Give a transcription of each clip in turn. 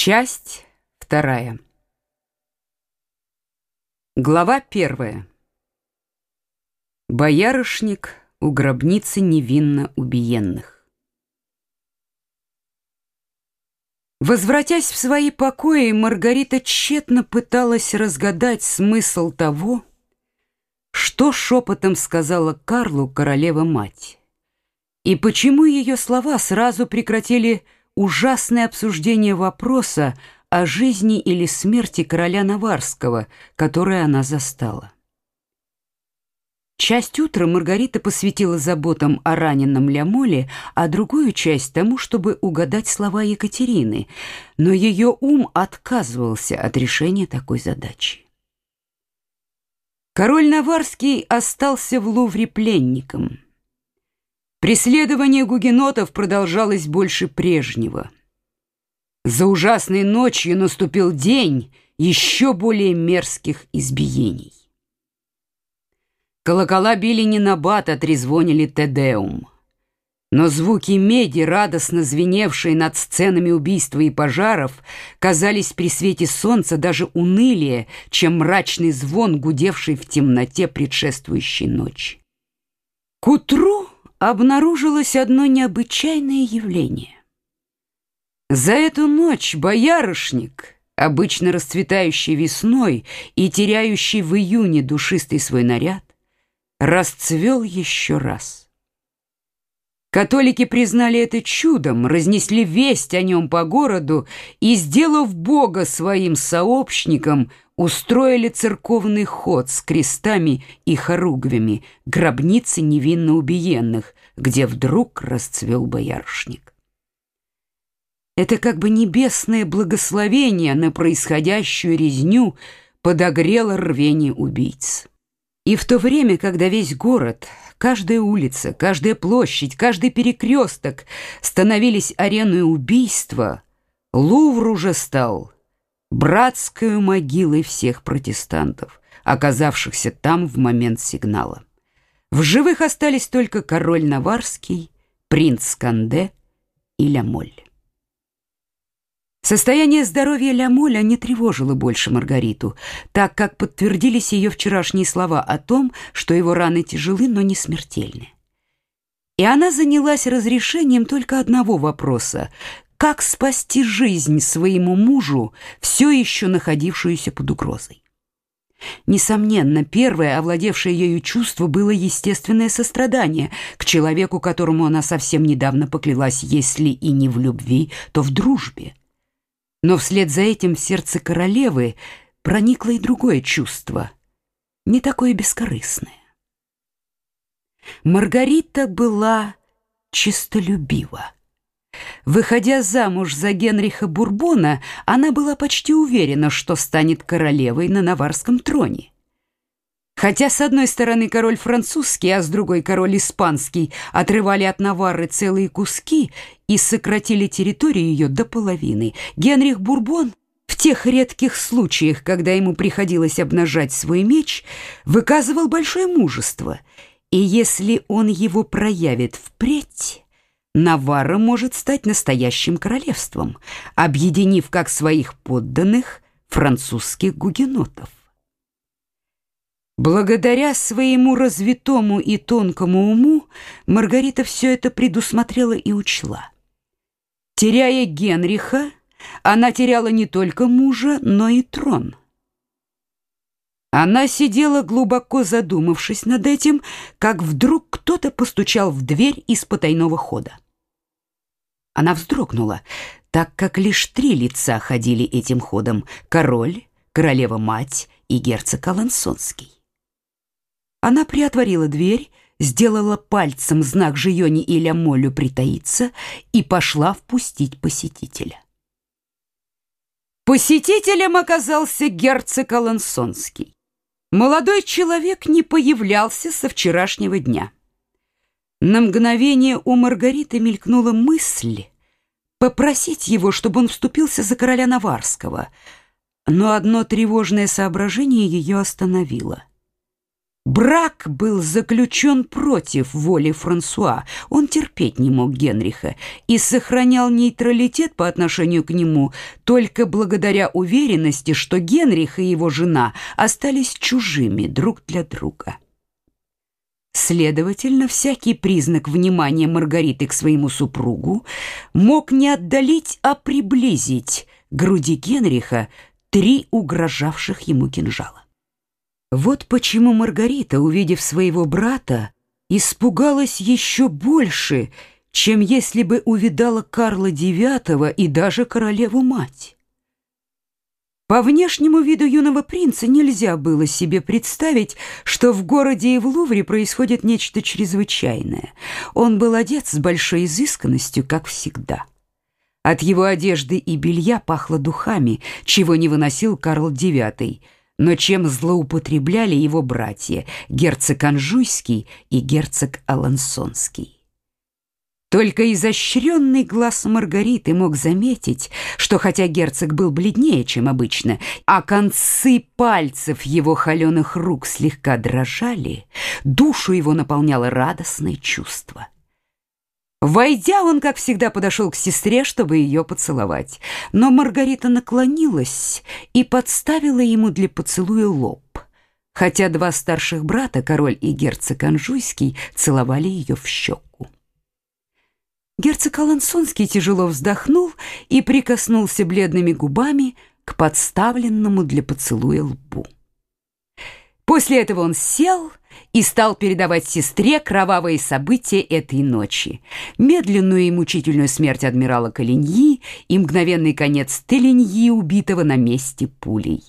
Часть вторая. Глава первая. Боярышник у гробницы невинно убиенных. Возвратясь в свои покои, Маргарита тщетно пыталась разгадать смысл того, что шепотом сказала Карлу королева-мать, и почему ее слова сразу прекратили ужасное обсуждение вопроса о жизни или смерти короля Наварского, которое она застала. Часть утра Маргарита посвятила заботам о раненом Лямоле, а другую часть тому, чтобы угадать слова Екатерины, но ее ум отказывался от решения такой задачи. Король Наварский остался в Лувре пленником – Преследование гугенотов продолжалось больше прежнего. За ужасной ночью наступил день еще более мерзких избиений. Колокола били не на бат, а трезвонили тедеум. Но звуки меди, радостно звеневшие над сценами убийства и пожаров, казались при свете солнца даже унылее, чем мрачный звон, гудевший в темноте предшествующей ночи. К утру обнаружилось одно необычайное явление. За эту ночь боярышник, обычно расцветающий весной и теряющий в июне душистый свой наряд, расцвел еще раз. Католики признали это чудом, разнесли весть о нем по городу и, сделав Бога своим сообщником, устроили церковный ход с крестами и хоругвями, гробницы невинно убиенных, где вдруг расцвел боярышник. Это как бы небесное благословение на происходящую резню подогрело рвение убийц. И в то время, когда весь город, каждая улица, каждая площадь, каждый перекресток становились ареной убийства, Лувр уже стал братской могилой всех протестантов, оказавшихся там в момент сигнала. В живых остались только король Наварский, принц Канде и Лямоль. Состояние здоровья Лямоля не тревожило больше Маргариту, так как подтвердились ее вчерашние слова о том, что его раны тяжелы, но не смертельны. И она занялась разрешением только одного вопроса – как спасти жизнь своему мужу, все еще находившуюся под угрозой. Несомненно, первое, овладевшее ею чувство, было естественное сострадание к человеку, которому она совсем недавно поклялась, если и не в любви, то в дружбе. Но вслед за этим в сердце королевы проникло и другое чувство, не такое бескорыстное. Маргарита была чистолюбива. Выходя замуж за Генриха Бурбона, она была почти уверена, что станет королевой на Наварском троне. Хотя с одной стороны король французский, а с другой король испанский отрывали от Наварры целые куски и сократили территорию ее до половины, Генрих Бурбон в тех редких случаях, когда ему приходилось обнажать свой меч, выказывал большое мужество, и если он его проявит впредь, Наварра может стать настоящим королевством, объединив как своих подданных французских гугенотов. Благодаря своему развитому и тонкому уму Маргарита все это предусмотрела и учла. Теряя Генриха, она теряла не только мужа, но и трон. Она сидела глубоко задумавшись над этим, как вдруг кто-то постучал в дверь из потайного хода. Она вздрогнула, так как лишь три лица ходили этим ходом: король, королева-мать и герцог Алансонский. Она приотворила дверь, сделала пальцем знак Жионе и Лямолю притаиться и пошла впустить посетителя. Посетителем оказался герцог Алансонский. Молодой человек не появлялся со вчерашнего дня. На мгновение у Маргариты мелькнула мысль попросить его, чтобы он вступился за короля Наварского, но одно тревожное соображение ее остановило. Брак был заключен против воли Франсуа. Он терпеть не мог Генриха и сохранял нейтралитет по отношению к нему только благодаря уверенности, что Генрих и его жена остались чужими друг для друга. Следовательно, всякий признак внимания Маргариты к своему супругу мог не отдалить, а приблизить груди Генриха три угрожавших ему кинжала. Вот почему Маргарита, увидев своего брата, испугалась еще больше, чем если бы увидала Карла IX и даже королеву-мать. По внешнему виду юного принца нельзя было себе представить, что в городе и в Лувре происходит нечто чрезвычайное. Он был одет с большой изысканностью, как всегда. От его одежды и белья пахло духами, чего не выносил Карл IX, но чем злоупотребляли его братья, герцог Анжуйский и герцог Алансонский. Только изощренный глаз Маргариты мог заметить, что хотя герцог был бледнее, чем обычно, а концы пальцев его холеных рук слегка дрожали, душу его наполняло радостное чувство. Войдя, он, как всегда, подошел к сестре, чтобы ее поцеловать, но Маргарита наклонилась и подставила ему для поцелуя лоб, хотя два старших брата, король и герцог Анжуйский, целовали ее в щеку. Герцог Алансонский тяжело вздохнул и прикоснулся бледными губами к подставленному для поцелуя лбу. После этого он сел и стал передавать сестре кровавые события этой ночи, медленную и мучительную смерть адмирала Калиньи и мгновенный конец Телиньи, убитого на месте пулей.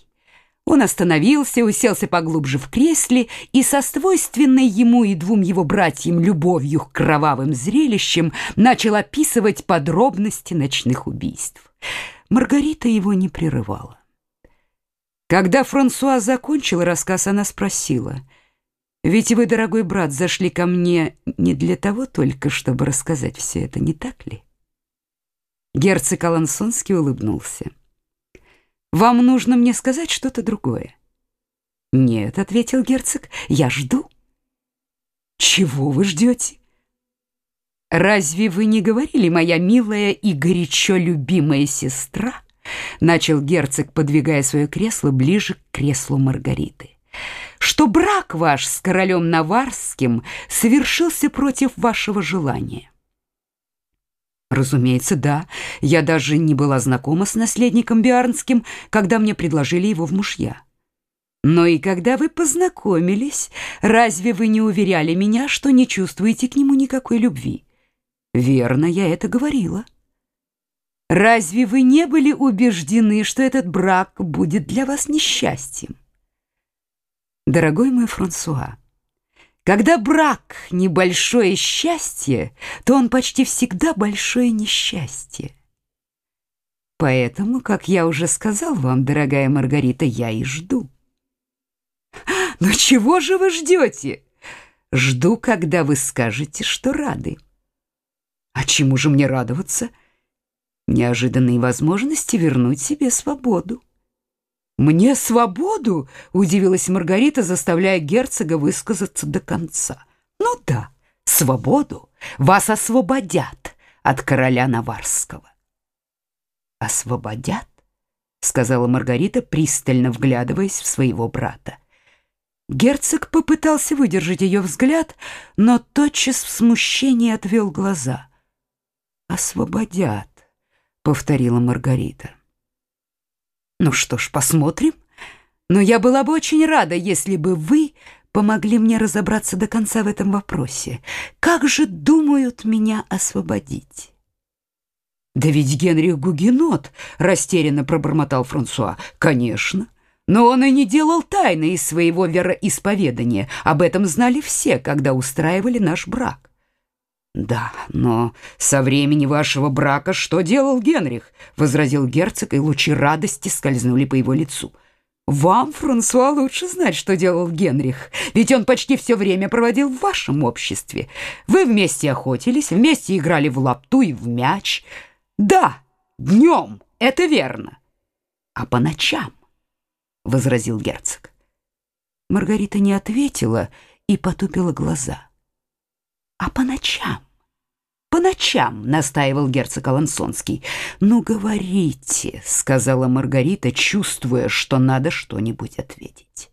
Он остановился, уселся поглубже в кресле и со свойственной ему и двум его братьям любовью к кровавым зрелищам начал описывать подробности ночных убийств. Маргарита его не прерывала. Когда Франсуа закончил рассказ, она спросила, «Ведь вы, дорогой брат, зашли ко мне не для того только, чтобы рассказать все это, не так ли?» Герцог Алансонский улыбнулся. Вам нужно мне сказать что-то другое. Нет, ответил герцог. Я жду. Чего вы ждете? Разве вы не говорили, моя милая и горячо любимая сестра? начал герцог, подвигая свое кресло ближе к креслу Маргариты. Что брак ваш с королем Наварским совершился против вашего желания. Разумеется, да. Я даже не была знакома с наследником Биарнским, когда мне предложили его в мужья. Но и когда вы познакомились, разве вы не уверяли меня, что не чувствуете к нему никакой любви? Верно, я это говорила. Разве вы не были убеждены, что этот брак будет для вас несчастьем? Дорогой мой Франсуа, когда брак — небольшое счастье, то он почти всегда большое несчастье. Поэтому, как я уже сказал вам, дорогая Маргарита, я и жду. Но чего же вы ждете? Жду, когда вы скажете, что рады. А чему же мне радоваться? Неожиданные возможности вернуть себе свободу. «Мне свободу?» — удивилась Маргарита, заставляя герцога высказаться до конца. «Ну да, свободу. Вас освободят от короля Наварского». «Освободят?» — сказала Маргарита, пристально вглядываясь в своего брата. Герцог попытался выдержать ее взгляд, но тотчас в смущении отвел глаза. «Освободят», — повторила Маргарита. Ну что ж, посмотрим. Но я была бы очень рада, если бы вы помогли мне разобраться до конца в этом вопросе. Как же думают меня освободить? Да ведь Генрих Гугенот, растерянно пробормотал Франсуа. Конечно. Но он и не делал тайны из своего вероисповедания. Об этом знали все, когда устраивали наш брак. Да, но со времени вашего брака что делал Генрих? возразил герцог, и лучи радости скользнули по его лицу. Вам, Франсуа, лучше знать, что делал Генрих, ведь он почти все время проводил в вашем обществе. Вы вместе охотились, вместе играли в лапту и в мяч. Да, днем, это верно. А по ночам, возразил герцог. Маргарита не ответила и потупила глаза. «А по ночам?» «По ночам», — настаивал герцог Алансонский. «Ну, говорите», — сказала Маргарита, чувствуя, что надо что-нибудь ответить.